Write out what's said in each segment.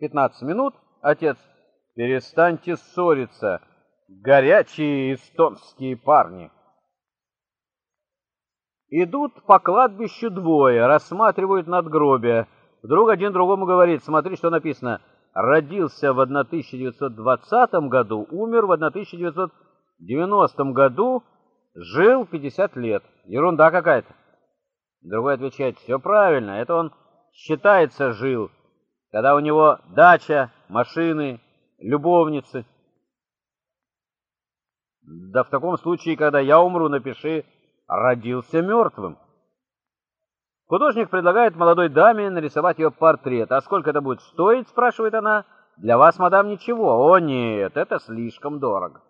15 минут. Отец, перестаньте ссориться, горячие эстонские парни. Идут по кладбищу двое, рассматривают надгробия. Вдруг один другому говорит, смотри, что написано. Родился в 1920 году, умер в 1990 году, жил 50 лет. Ерунда какая-то. Другой отвечает, все правильно, это он считается жил, когда у него дача, машины, любовницы. Да в таком случае, когда я умру, напиши родился мертвым. Художник предлагает молодой даме нарисовать ее портрет. «А сколько это будет стоить?» — спрашивает она. «Для вас, мадам, ничего». «О, нет, это слишком дорого».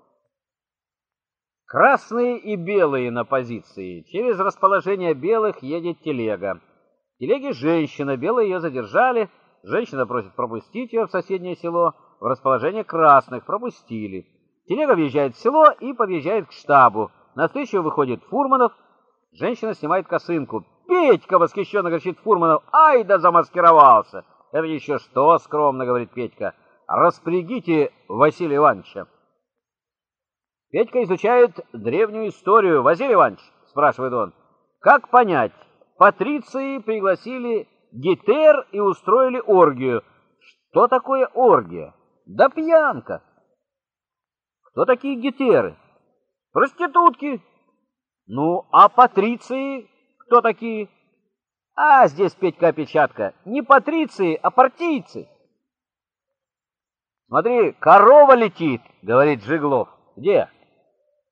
Красные и белые на позиции. Через расположение белых едет телега. В телеге женщина, белые ее задержали. Женщина просит пропустить ее в соседнее село. В расположение красных пропустили. Телега въезжает в село и подъезжает к штабу. На встречу выходит Фурманов. Женщина снимает косынку. «Петька!» — восхищенно кричит Фурманов. «Ай да замаскировался!» «Это еще что?» — скромно говорит Петька. «Распрягите Василия Ивановича». Петька изучает древнюю историю. «Василий Иванович», — спрашивает он, — «как понять, патриции пригласили Гетер и устроили оргию. Что такое оргия? Да пьянка. Кто такие гетеры? Проститутки. Ну, а патриции кто такие? А здесь Петька опечатка. Не патриции, а партийцы. Смотри, корова летит, говорит Жиглов. Где?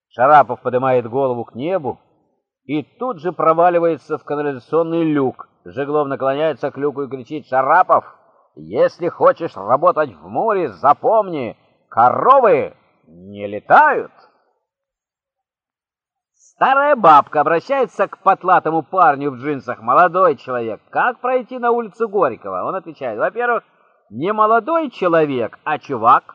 Шарапов поднимает голову к небу и тут же проваливается в канализационный люк. Жиглов наклоняется к люку и кричит: "Шарапов, если хочешь работать в море, запомни, коровы не летают". Старая бабка обращается к потлатому парню в джинсах. Молодой человек, как пройти на улицу Горького? Он отвечает, во-первых, не молодой человек, а чувак.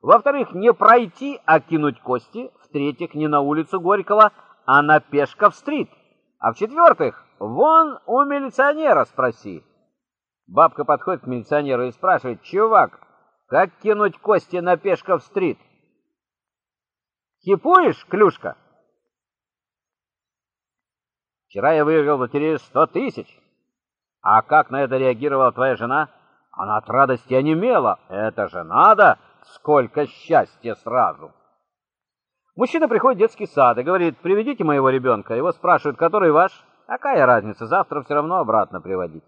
Во-вторых, не пройти, а кинуть кости. В-третьих, не на улицу Горького, а на Пешков-стрит. А в-четвертых, вон у милиционера спроси. Бабка подходит к милиционеру и спрашивает, чувак, как кинуть кости на Пешков-стрит? Хипуешь, клюшка? Вчера я выиграл в лотерею сто тысяч. А как на это реагировала твоя жена? Она от радости онемела. Это же надо! Сколько счастья сразу! Мужчина приходит в детский сад и говорит, приведите моего ребенка. Его спрашивают, который ваш? Какая разница, завтра все равно обратно приводить.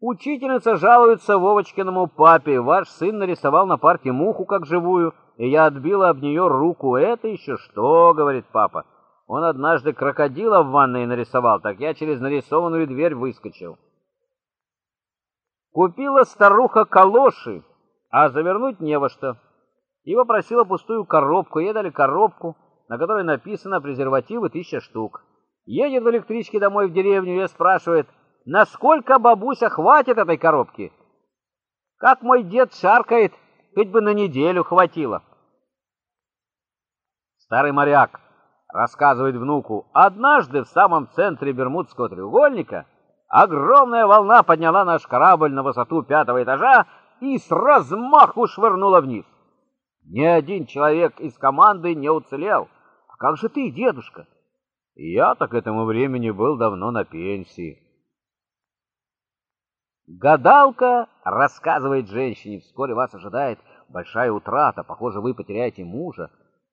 Учительница жалуется Вовочкиному папе. Ваш сын нарисовал на парке муху как живую, и я отбила об нее руку. Это еще что, говорит папа. Он однажды крокодила в ванной нарисовал, так я через нарисованную дверь выскочил. Купила старуха калоши, а завернуть не во что. И попросила пустую коробку, ей дали коробку, на которой написано презервативы тысяча штук. Едет в электричке домой в деревню и спрашивает, насколько бабуся хватит этой коробки? Как мой дед шаркает, хоть бы на неделю хватило. Старый моряк рассказывает внуку, однажды в самом центре Бермудского треугольника огромная волна подняла наш корабль на высоту пятого этажа и с размаху швырнула вниз. Ни один человек из команды не уцелел. А как же ты, дедушка? Я-то к этому времени был давно на пенсии. Гадалка рассказывает женщине, вскоре вас ожидает большая утрата, похоже, вы потеряете мужа.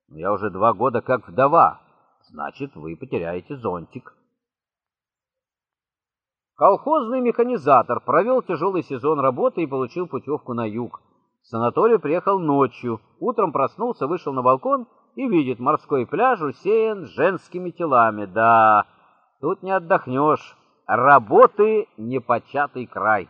Но я уже два года как вдова значит, вы потеряете зонтик. Колхозный механизатор провел тяжелый сезон работы и получил путевку на юг. В санаторий приехал ночью. Утром проснулся, вышел на балкон и видит, морской пляж усеян женскими телами. Да, тут не отдохнешь. Работы непочатый край.